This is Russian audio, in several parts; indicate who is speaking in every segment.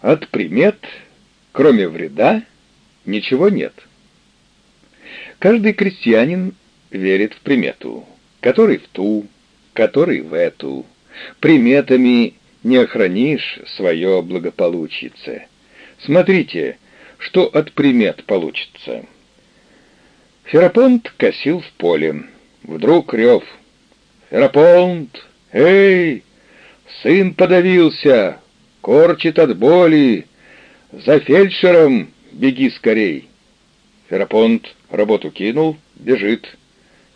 Speaker 1: От примет, кроме вреда, ничего нет. Каждый крестьянин верит в примету, который в ту, который в эту. Приметами не охранишь свое благополучице. Смотрите, что от примет получится. Ферапонт косил в поле. Вдруг рев. «Ферапонт! Эй! Сын подавился! Корчит от боли! За фельдшером беги скорей!» Ферапонт работу кинул, бежит.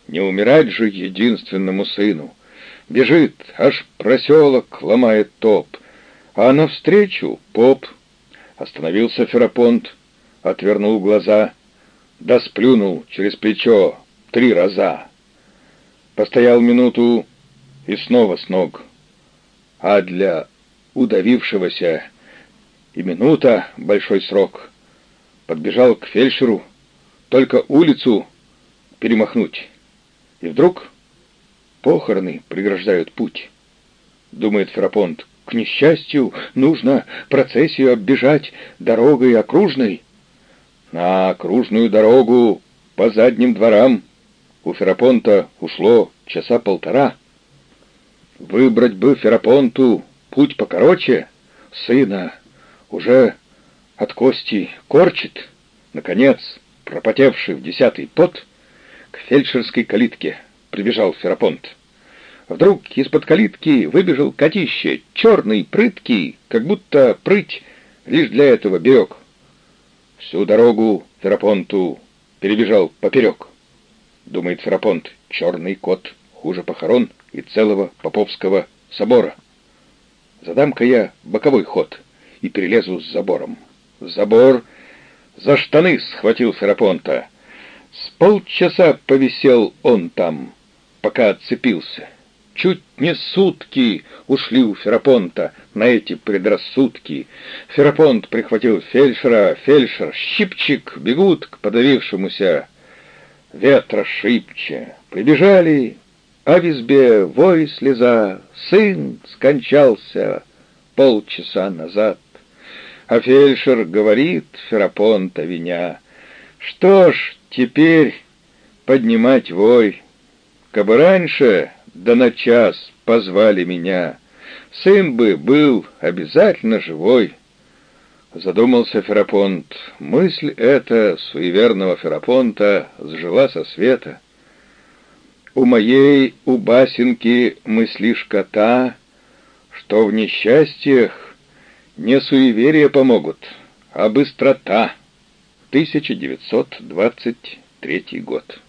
Speaker 1: Не умирать же единственному сыну. Бежит, аж проселок ломает топ. А навстречу поп. Остановился Ферапонт, отвернул глаза, да сплюнул через плечо три раза. Постоял минуту и снова с ног. А для удавившегося и минута — большой срок. Подбежал к фельдшеру, только улицу перемахнуть. И вдруг похороны преграждают путь. Думает Ферапонт, к несчастью, нужно процессию оббежать дорогой окружной. На окружную дорогу по задним дворам у Ферапонта ушло часа полтора. Выбрать бы Ферапонту путь покороче, сына уже от кости корчит. Наконец, пропотевший в десятый пот, к фельдшерской калитке прибежал Ферапонт. Вдруг из-под калитки выбежал котище, черный, прыткий, как будто прыть лишь для этого берег. Всю дорогу Ферапонту перебежал поперек. Думает Ферапонт, черный кот хуже похорон и целого Поповского собора. Задам-ка я боковой ход и перелезу с забором. Забор за штаны схватил Ферапонта. С полчаса повисел он там, пока отцепился. Чуть не сутки ушли у Ферапонта на эти предрассудки. Ферапонт прихватил фельдшера, фельдшер, щипчик, бегут к подавившемуся ветра шибче. Прибежали, а в избе вой слеза, сын скончался полчаса назад. А фельдшер говорит Ферапонта виня, что ж теперь поднимать вой, кабы раньше да на час позвали меня. Сын бы был обязательно живой. Задумался Ферапонт. Мысль эта суеверного Ферапонта сжила со света. У моей, у басенки мыслишка та, что в несчастьях не суеверия помогут, а быстрота. 1923 год.